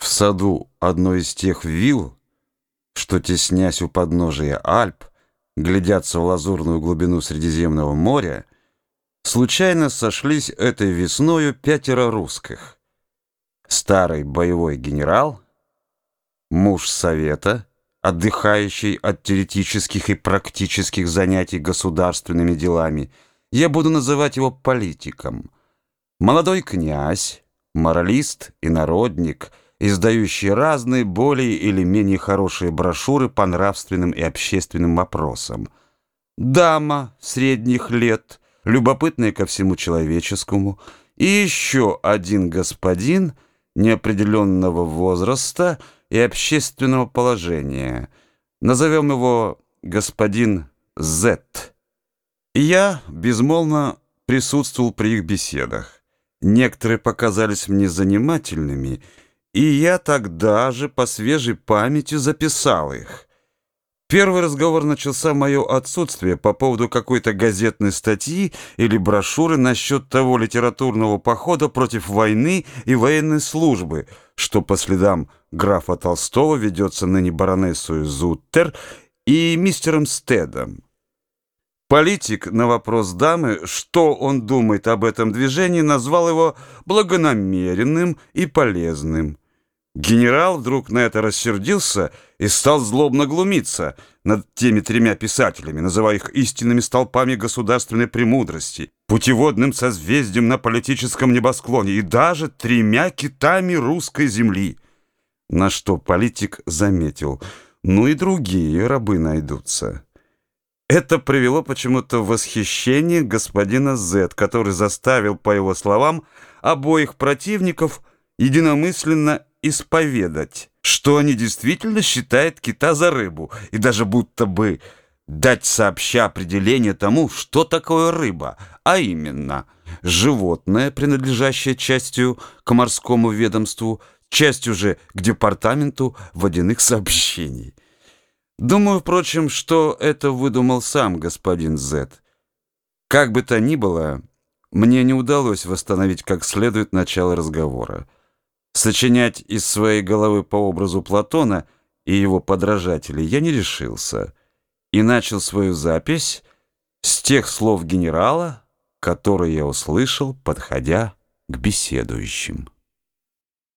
В саду одной из тех вилл, что, теснясь у подножия Альп, глядятся в лазурную глубину Средиземного моря, случайно сошлись этой весною пятеро русских. Старый боевой генерал, муж совета, отдыхающий от теоретических и практических занятий государственными делами, я буду называть его политиком, молодой князь, моралист и народник — издающий разные более или менее хорошие брошюры по нравственным и общественным вопросам. Дама средних лет, любопытная ко всему человеческому, и еще один господин неопределенного возраста и общественного положения. Назовем его господин З. Я безмолвно присутствовал при их беседах. Некоторые показались мне занимательными — и я тогда же по свежей памяти записал их. Первый разговор начался в мое отсутствие по поводу какой-то газетной статьи или брошюры насчет того литературного похода против войны и военной службы, что по следам графа Толстого ведется ныне баронессой Зуттер и мистером Стедом. Политик на вопрос дамы, что он думает об этом движении, назвал его благонамеренным и полезным. Генерал вдруг на это рассердился и стал злобно глумиться над теми тремя писателями, называя их истинными столпами государственной премудрости, путеводным созвездием на политическом небосклоне и даже тремя китами русской земли. На что политик заметил, ну и другие рабы найдутся. Это привело почему-то в восхищение господина З, который заставил, по его словам, обоих противников единомысленно исповедать, что они действительно считают кита за рыбу, и даже будто бы дать сообща определение тому, что такое рыба, а именно животное, принадлежащее частью к морскому ведомству, частью же к департаменту водяных сообщений. Думаю, впрочем, что это выдумал сам господин Зет. Как бы то ни было, мне не удалось восстановить как следует начало разговора. Сочинять из своей головы по образу Платона и его подражателей я не решился и начал свою запись с тех слов генерала, которые я услышал, подходя к беседующим.